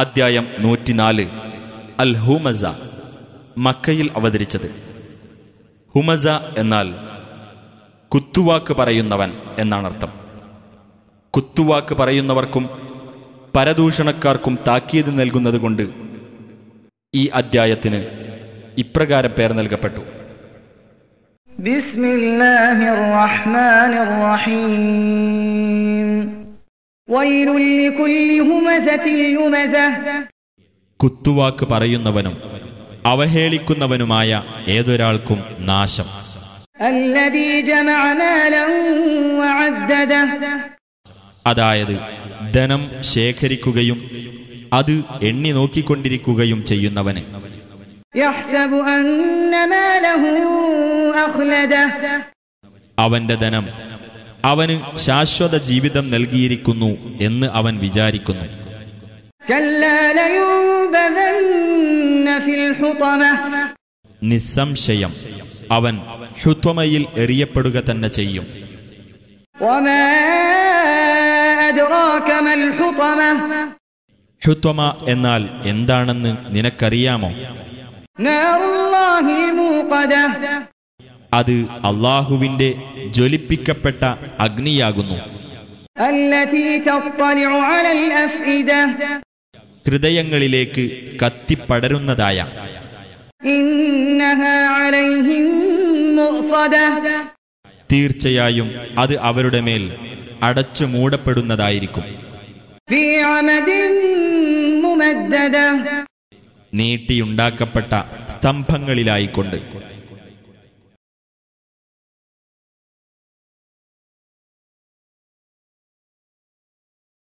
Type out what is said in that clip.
അധ്യായം നൂറ്റിനാല്. അൽ ഹുമസ മക്കയിൽ അവതരിച്ചത്. ഹുമസ എന്നാൽ കുത്തുവാക്ക് പറയുന്നവൻ എന്നാണർത്ഥം. കുത്തുവാക്ക് പറയുന്നവർക്കും പരദൂഷണക്കാർക്കും താക്കീത് നൽകുന്നതുകൊണ്ട് ഈ അദ്ധ്യായത്തിന് ഇപ്രകാരം പേർ നൽകപ്പെട്ടു. ബിസ്മില്ലാഹിർ റഹ്മാനിർ റഹീം. കുത്തുവാക്ക് പറയുന്നവനും അവഹേളിക്കുന്നവനുമായ ഏതൊരാൾക്കും നാശം. അതായത് ധനം ശേഖരിക്കുകയും അത് എണ്ണി നോക്കിക്കൊണ്ടിരിക്കുകയും ചെയ്യുന്നവന്. അവന്റെ ധനം അവന് ശാശ്വത ജീവിതം നൽകിയിരിക്കുന്നു എന്ന് അവൻ വിചാരിക്കുന്നു. നിസ്സംശയം അവൻ ഹുത്വമയിൽ എറിയപ്പെടുക തന്നെ ചെയ്യും. ഹുത്വമ എന്നാൽ എന്താണെന്ന് നിനക്കറിയാമോ? അത് അള്ളാഹുവിന്റെ ജ്വലിപ്പിക്കപ്പെട്ട അഗ്നിയാകുന്നു. ഹൃദയങ്ങളിലേക്ക് കത്തിപ്പടരുന്നതായ. തീർച്ചയായും അത് അവരുടെ മേൽ അടച്ചു മൂടപ്പെടുന്നതായിരിക്കും. നീട്ടിയുണ്ടാക്കപ്പെട്ട സ്തംഭങ്ങളിലായിക്കൊണ്ട്.